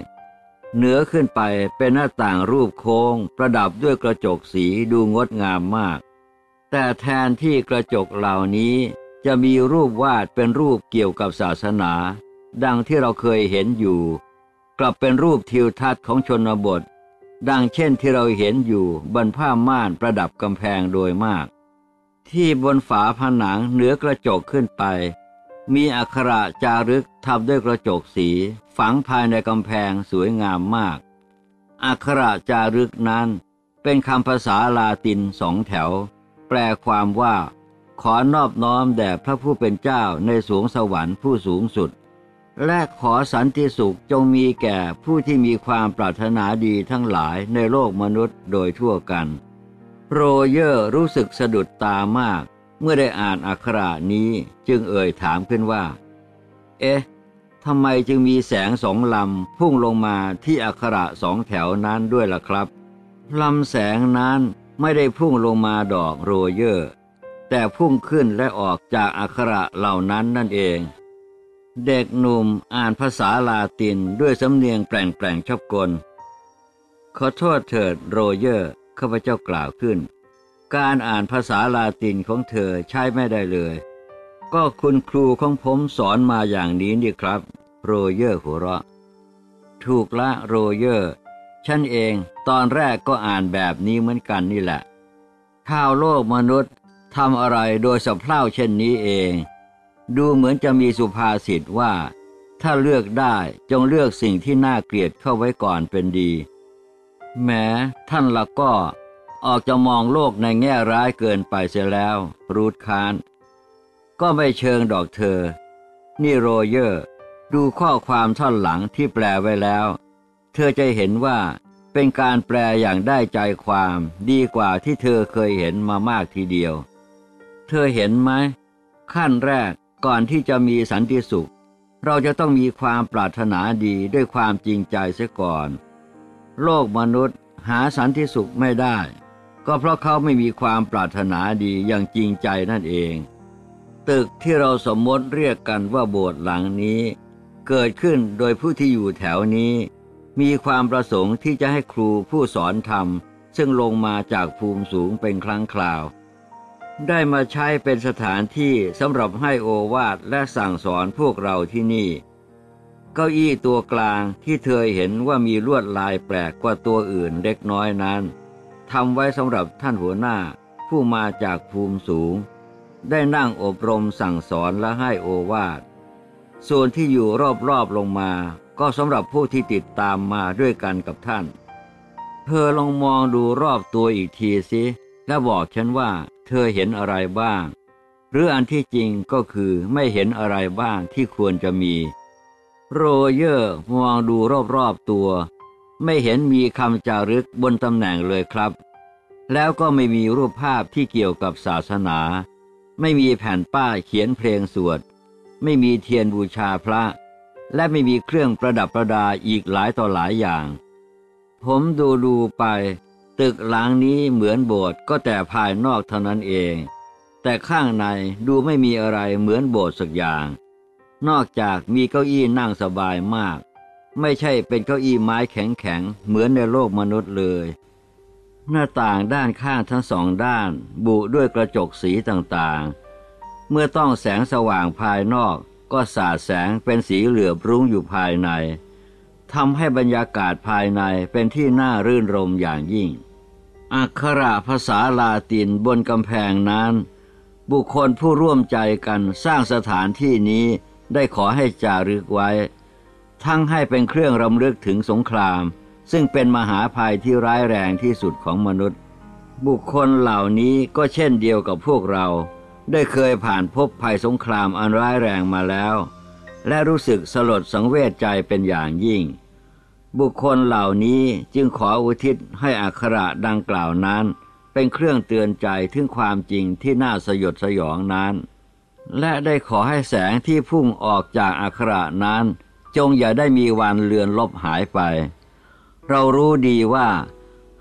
เหนือขึ้นไปเป็นหน้าต่างรูปโค้ง ประดับด้วยกระจกสีดูงดงามมาก แต่แทนที่กระจกเหล่านี้จะมีรูปวาดเป็นรูปเกี่ยวกับศาสนา ดังที่เราเคยเห็นอยู่ กลับเป็นรูปทิวทัศน์ของชนบท ดังเช่นที่เราเห็นอยู่บนผ้าม่านประดับกำแพงโดยมาก ที่บนฝาผนังเหนือกระจกขึ้นไป มีอักขระจารึกทำด้วยกระจกสี ฝังภายในกำแพงสวยงามมาก อักขระจารึกนั้นเป็นคำภาษาลาตินสองแถว แปลความว่า ขอนอบน้อมแด่พระผู้เป็นเจ้าในสวงสวรรค์ผู้สูงสุด และขอสันติสุขจงมีแก่ผู้ที่มีความปรารถนาดีทั้งหลายในโลกมนุษย์โดยทั่วกัน โรเยอร์รู้สึกสะดุดตามาก เมื่อได้อ่านอักขระนี้จึงเอ่ยถามขึ้นว่า เอ๊ะทำไมจึงมีแสงสองลำพุ่งลงมาที่อักขระสองแถวนั้นด้วยล่ะครับลำแสงนั้นไม่ได้พุ่งลงมาดอกโรเยอร์ แต่พุ่งขึ้นและออกจากอักขระเหล่านั้นนั่นเอง เด็กหนุ่มอ่านภาษาลาตินด้วยสำเนียงแปร่งๆชอบกล ขอโทษเถิดโรเยอร์ ข้าพเจ้ากล่าวขึ้น การอ่านภาษาลาตินของเธอใช้ไม่ได้เลย ก็คุณครูของผมสอนมาอย่างนี้นี่ครับ โรเยอร์หัวเราะ ถูกละโรเยอร์ ฉันเองตอนแรกก็อ่านแบบนี้เหมือนกันนี่แหละชาวโลกมนุษย์ทำอะไรโดยสะเพร่าเช่นนี้เอง ดูเหมือนจะมีสุภาษิตว่า ถ้าเลือกได้จงเลือกสิ่งที่น่าเกลียดเข้าไว้ก่อนเป็นดี แม้ท่านละก็ออกจะมองโลกในแง่ร้ายเกินไปเสียแล้ว รูดคาน ก็ไม่เชิงดอกเธอ นี่โรเยอร์ ดูข้อความท่อนหลังที่แปลไว้แล้ว เธอจะเห็นว่าเป็นการแปลอย่างได้ใจความดีกว่าที่เธอเคยเห็นมามากทีเดียว เธอเห็นไหม ขั้นแรก ก่อนที่จะมีสันติสุข เราจะต้องมีความปรารถนาดีด้วยความจริงใจเสียก่อน โลกมนุษย์หาสันติสุขไม่ได้ ก็เพราะเขาไม่มีความปรารถนาดีอย่างจริงใจนั่นเอง ตึกที่เราสมมติเรียกกันว่าโบสถ์หลังนี้ เกิดขึ้นโดยผู้ที่อยู่แถวนี้ มีความประสงค์ที่จะให้ครูผู้สอนธรรม ซึ่งลงมาจากภูมิสูงเป็นครั้งคราว ได้มาใช้เป็นสถานที่สำหรับให้โอวาทและสั่งสอนพวกเราที่นี่ เก้าอี้ตัวกลางที่เธอเห็นว่ามีลวดลายแปลกกว่าตัวอื่นเล็กน้อยนั้นทำไว้สำหรับท่านหัวหน้าผู้มาจากภูมิสูง ได้นั่งอบรมสั่งสอนและให้โอวาท ส่วนที่อยู่รอบๆลงมา ก็สำหรับผู้ที่ติดตามมาด้วยกันกับท่าน เธอลองมองดูรอบตัวอีกทีสิ และบอกฉันว่า เธอเห็นอะไรบ้าง หรืออันที่จริงก็คือไม่เห็นอะไรบ้างที่ควรจะมี โรเยอร์มองดูรอบๆตัว ไม่เห็นมีคำจารึกบนตำแหน่งเลยครับ แล้วก็ไม่มีรูปภาพที่เกี่ยวกับศาสนา ไม่มีแผ่นป้ายเขียนเพลงสวด ไม่มีเทียนบูชาพระ และไม่มีเครื่องประดับประดาอีกหลายต่อหลายอย่าง ผมดูดูไป ตึกหลังนี้เหมือนโบสถ์ก็แต่ภายนอกเท่านั้นเอง แต่ข้างในดูไม่มีอะไรเหมือนโบสถ์สักอย่าง นอกจากมีเก้าอี้นั่งสบายมาก ไม่ใช่เป็นเก้าอี้ไม้แข็งๆเหมือนในโลกมนุษย์เลย หน้าต่างด้านข้างทั้งสองด้าน บุด้วยกระจกสีต่างๆ เมื่อต้องแสงสว่างภายนอกก็สาดแสงเป็นสีเหลือบรุ้งอยู่ภายในทำให้บรรยากาศภายในเป็นที่น่ารื่นรมอย่างยิ่ง อักขระภาษาลาตินบนกำแพงนั้น บุคคลผู้ร่วมใจกันสร้างสถานที่นี้ได้ขอให้จารึกไว้ ทั้งให้เป็นเครื่องรำลึกถึงสงคราม ซึ่งเป็นมหาภัยที่ร้ายแรงที่สุดของมนุษย์ บุคคลเหล่านี้ก็เช่นเดียวกับพวกเรา ได้เคยผ่านพบภัยสงครามอันร้ายแรงมาแล้ว และรู้สึกสลดสังเวชใจเป็นอย่างยิ่ง บุคคลเหล่านี้จึงขออุทิศให้อักขระดังกล่าวนั้น เป็นเครื่องเตือนใจถึงความจริงที่น่าสยดสยองนั้น และได้ขอให้แสงที่พุ่งออกจากอักขระนั้น จงอย่าได้มีวันเลือนลบหายไป เรารู้ดีว่า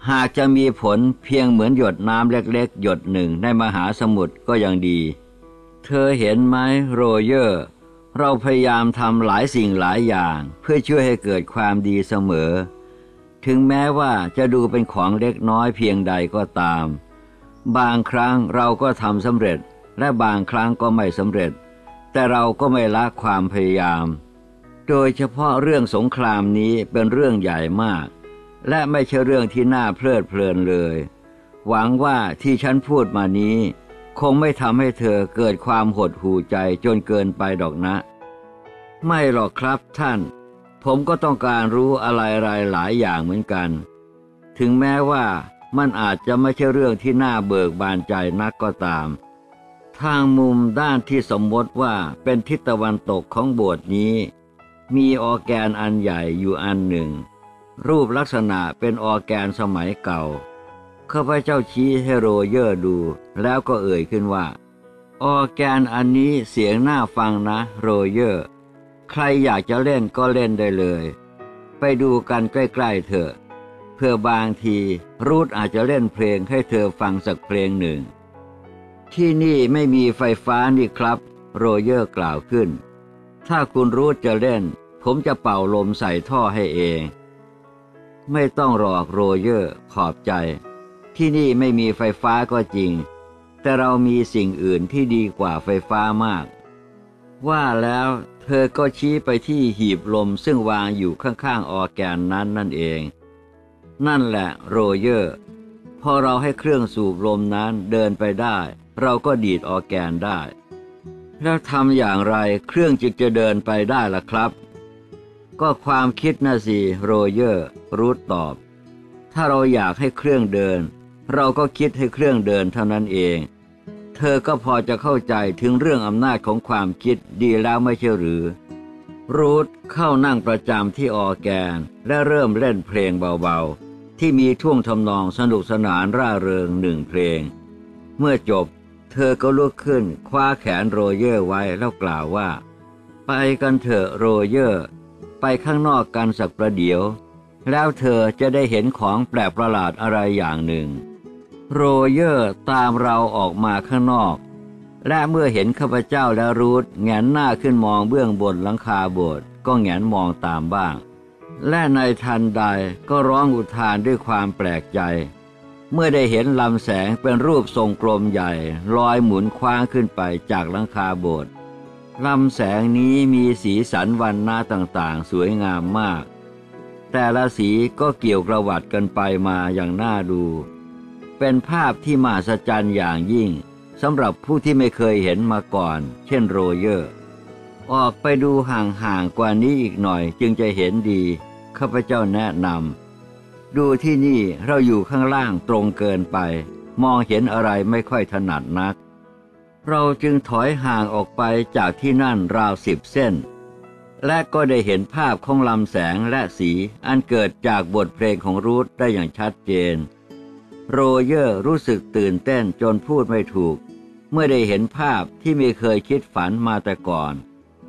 หากจะมีผลเพียงเหมือนหยดน้ำเล็กๆ หยดหนึ่งในมหาสมุทรก็ยังดี เธอเห็นไหมโรเยอร์ เราพยายามทำหลายสิ่งหลายอย่างเพื่อช่วยให้เกิดความดีเสมอ ถึงแม้ว่าจะดูเป็นของเล็กน้อยเพียงใดก็ตาม บางครั้งเราก็ทำสำเร็จและบางครั้งก็ไม่สำเร็จ แต่เราก็ไม่ละความพยายาม โดยเฉพาะเรื่องสงครามนี้เป็นเรื่องใหญ่มาก และไม่ใช่เรื่องที่น่าเพลิดเพลินเลย หวังว่าที่ฉันพูดมานี้ คงไม่ทำให้เธอเกิดความหดหู่ใจจนเกินไปดอกนะ ไม่หรอกครับท่าน ผมก็ต้องการรู้อะไรหลายอย่างเหมือนกัน ถึงแม้ว่ามันอาจจะไม่ใช่เรื่องที่น่าเบิกบานใจนักก็ตาม ทางมุมด้านที่สมมติว่าเป็นทิศตะวันตกของโบสถ์นี้ มีออแกนอันใหญ่อยู่อันหนึ่ง รูปลักษณะเป็นออแกนสมัยเก่า ข้าพเจ้าชี้ให้โรเยอร์ดู แล้วก็เอ่ยขึ้นว่า ออแกนอันนี้เสียงน่าฟังนะ โรเยอร์ ใครอยากจะเล่นก็เล่นได้เลย ไปดูกันใกล้ๆเถอะเพื่อบางทีรูทอาจจะเล่นเพลงให้เธอฟังสักเพลงหนึ่ง ที่นี่ไม่มีไฟฟ้านี่ครับ โรเยอร์กล่าวขึ้น ถ้าคุณรูทจะเล่น ผมจะเป่าลมใส่ท่อให้เอง ไม่ต้องหรอกโรเยอร์ขอบใจ ที่นี่ไม่มีไฟฟ้าก็จริง แต่เรามีสิ่งอื่นที่ดีกว่าไฟฟ้ามาก ว่าแล้วเธอก็ชี้ไปที่หีบลมซึ่งวางอยู่ข้างๆออร์แกนนั้นนั่นเอง นั่นแหละโรเยอร์ พอเราให้เครื่องสูบลมนั้นเดินไปได้ เราก็ดีดออร์แกนได้ แล้วทำอย่างไรเครื่องจึงจะเดินไปได้ล่ะครับ ก็ความคิดนะสิโรเยอร์ รูทตอบ ถ้าเราอยากให้เครื่องเดิน เราก็คิดให้เครื่องเดินเท่านั้นเอง เธอก็พอจะเข้าใจถึงเรื่องอำนาจของความคิดดีแล้วไม่ใช่หรือ รูทเข้านั่งประจำที่ออแกน และเริ่มเล่นเพลงเบาๆ ที่มีท่วงทำนองสนุกสนานร่าเริงหนึ่งเพลง เมื่อจบ เธอก็ลุกขึ้น คว้าแขนโรเยอร์ไว้แล้วกล่าวว่า ไปกันเถอะโรเยอร์ ไปข้างนอกกันสักประเดี๋ยว แล้วเธอจะได้เห็นของแปลกประหลาดอะไรอย่างหนึ่ง โรเยอร์ตามเราออกมาข้างนอก และเมื่อเห็นข้าพเจ้าและรูทแหงนหน้าขึ้นมองเบื้องบนหลังคาโบสถ์ก็แหงนมองตามบ้าง และในทันใดก็ร้องอุทานด้วยความแปลกใจ เมื่อได้เห็นลำแสงเป็นรูปทรงกลมใหญ่ ลอยหมุนคว้างขึ้นไปจากหลังคาโบสถ์ลำแสงนี้มีสีสันวันนาต่างๆ สวยงามมาก แต่ละสีก็เกี่ยวกระวัดกันไปมาอย่างน่าดู เป็นภาพที่มหัศจรรย์อย่างยิ่งสำหรับผู้ที่ไม่เคยเห็นมาก่อน เช่นโรเยอร์ ออกไปดูห่างๆกว่านี้อีกหน่อยจึงจะเห็นดีข้าพเจ้าแนะนำดูที่นี่เราอยู่ข้างล่างตรงเกินไป มองเห็นอะไรไม่ค่อยถนัดนัก เราจึงถอยห่างออกไปจากที่นั่นราวสิบเส้น และก็ได้เห็นภาพของลำแสงและสีอันเกิดจากบทเพลงของรูทได้อย่างชัดเจน โรเยอร์รู้สึกตื่นเต้นจนพูดไม่ถูก เมื่อได้เห็นภาพที่ไม่เคยคิดฝันมาแต่ก่อน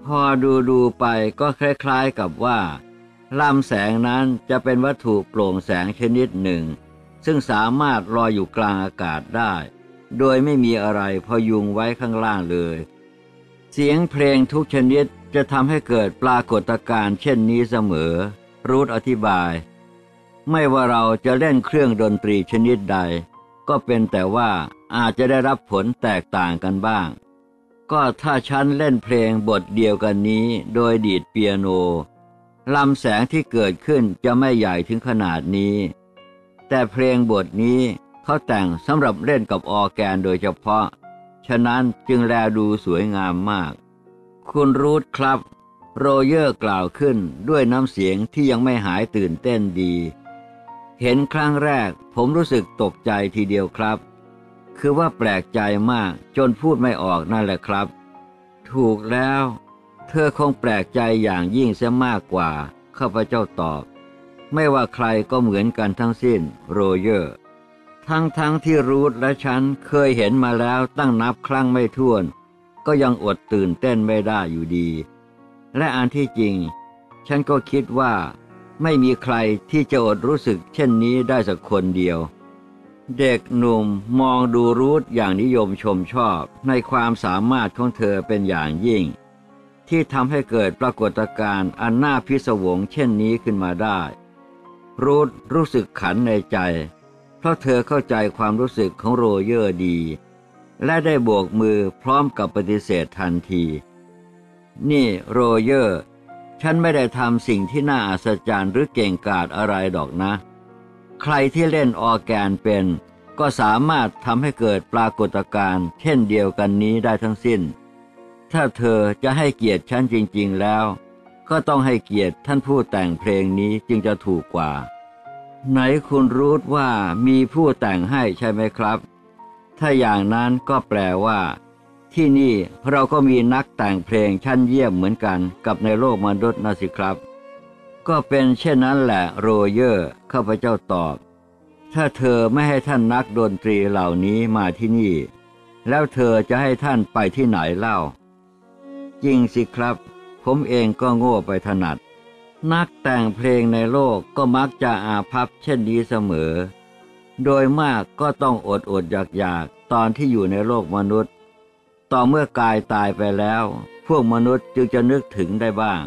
พอดูดูไปก็คล้ายๆกับว่าลำแสงนั้นจะเป็นวัตถุโปร่งแสงชนิดหนึ่ง ซึ่งสามารถลอยอยู่กลางอากาศได้ โดยไม่มีอะไรพยุงไว้ข้างล่างเลย เสียงเพลงทุกชนิดจะทำให้เกิดปรากฏการณ์เช่นนี้เสมอ รูทอธิบาย ไม่ว่าเราจะเล่นเครื่องดนตรีชนิดใด ก็เป็นแต่ว่าอาจจะได้รับผลแตกต่างกันบ้าง ก็ถ้าฉันเล่นเพลงบทเดียวกันนี้โดยดีดเปียโนลำแสงที่เกิดขึ้นจะไม่ใหญ่ถึงขนาดนี้ แต่เพลงบทนี้เขาแต่งสำหรับเล่นกับออแกนโดยเฉพาะ ฉะนั้นจึงแลดูสวยงามมาก คุณรูทครับ โรเยอร์กล่าวขึ้นด้วยน้ำเสียงที่ยังไม่หายตื่นเต้นดี เห็นครั้งแรกผมรู้สึกตกใจทีเดียวครับ คือว่าแปลกใจมากจนพูดไม่ออกนั่นแหละครับ ถูกแล้ว เธอคงแปลกใจอย่างยิ่งเสียมากกว่าข้าพเจ้าตอบ ไม่ว่าใครก็เหมือนกันทั้งสิ้น โรเยอร์ ทั้งทั้งที่รูทและฉันเคยเห็นมาแล้วตั้งนับครั้งไม่ถ้วน ก็ยังอดตื่นเต้นไม่ได้อยู่ดี และอันที่จริง ฉันก็คิดว่า ไม่มีใครที่จะอดรู้สึกเช่นนี้ได้สักคนเดียว เด็กหนุ่มมองดูรูทอย่างนิยมชมชอบในความสามารถของเธอเป็นอย่างยิ่ง ที่ทำให้เกิดปรากฏการณ์อันน่าพิศวงเช่นนี้ขึ้นมาได้ รูทรู้สึกขันในใจ เพราะเธอเข้าใจความรู้สึกของโรเยอร์ดี และได้โบกมือพร้อมกับปฏิเสธทันที นี่โรเยอร์ ฉันไม่ได้ทำสิ่งที่น่าอัศจรรย์หรือเก่งกาจอะไรดอกนะ ใครที่เล่นออแกนเป็น ก็สามารถทำให้เกิดปรากฏการณ์เช่นเดียวกันนี้ได้ทั้งสิ้น ถ้าเธอจะให้เกียรติฉันจริง ๆแล้ว ก็ต้องให้เกียรติท่านผู้แต่งเพลงนี้จึงจะถูกกว่า ไหนคุณรู้ว่ามีผู้แต่งให้ใช่ไหมครับ ถ้าอย่างนั้นก็แปลว่า ที่นี่เราก็มีนักแต่งเพลงชั้นเยี่ยมเหมือนกันกับในโลกมนุษย์นะสิครับ ก็เป็นเช่นนั้นแหละโรเยอร์ข้าพเจ้าตอบ ถ้าเธอไม่ให้ท่านนักดนตรีเหล่านี้มาที่นี่ แล้วเธอจะให้ท่านไปที่ไหนเล่า จริงสิครับ ผมเองก็โง่ไปถนัด นักแต่งเพลงในโลกก็มักจะอาภัพเช่นนี้เสมอ โดยมากก็ต้องอดอดอยากอยากตอนที่อยู่ในโลกมนุษย์ ต่อเมื่อกายตายไปแล้ว พวกมนุษย์จึงจะนึกถึงได้บ้าง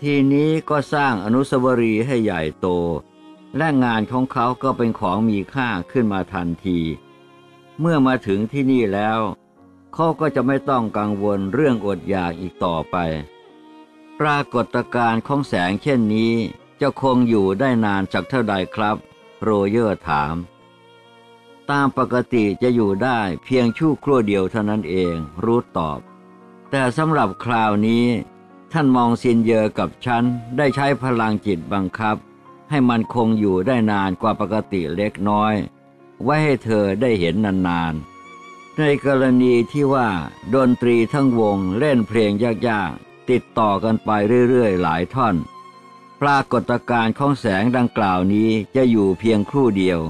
ทีนี้ก็สร้างอนุสาวรีย์ให้ใหญ่โต และงานของเขาก็เป็นของมีค่าขึ้นมาทันที เมื่อมาถึงที่นี่แล้วเขาก็จะไม่ต้องกังวลเรื่องอดอยากอีกต่อไป ปรากฏการณ์ของแสงเช่นนี้จะคงอยู่ได้นานจากเท่าใดครับ โรเยอร์ถาม ตามปกติจะอยู่ได้เพียงชั่วครู่เดียวเท่านั้นเองรูทตอบ แต่สำหรับคราวนี้ ท่านมองซินเยอกับฉันได้ใช้พลังจิตบังคับ ให้มันคงอยู่ได้นานกว่าปกติเล็กน้อย ไว้ให้เธอได้เห็นนานๆ ในกรณีที่ว่า ดนตรีทั้งวงเล่นเพลงยากๆ ติดต่อกันไปเรื่อยๆ หลายท่อน ปรากฏการณ์ของแสงดังกล่าวนี้จะอยู่เพียงครู่เดียว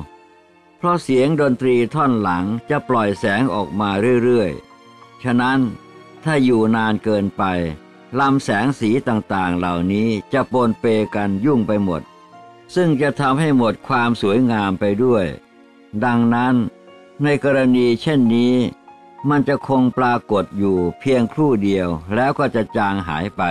เพราะเสียงดนตรีท่อนหลังจะปล่อยแสงออกมาเรื่อยๆ ฉะนั้นถ้าอยู่นานเกินไปลำแสงสีต่างๆเหล่านี้จะปนเปกันยุ่งไปหมด ซึ่งจะทำให้หมดความสวยงามไปด้วย ดังนั้นในกรณีเช่นนี้ มันจะคงปรากฏอยู่เพียงครู่เดียวแล้วก็จะจางหายไป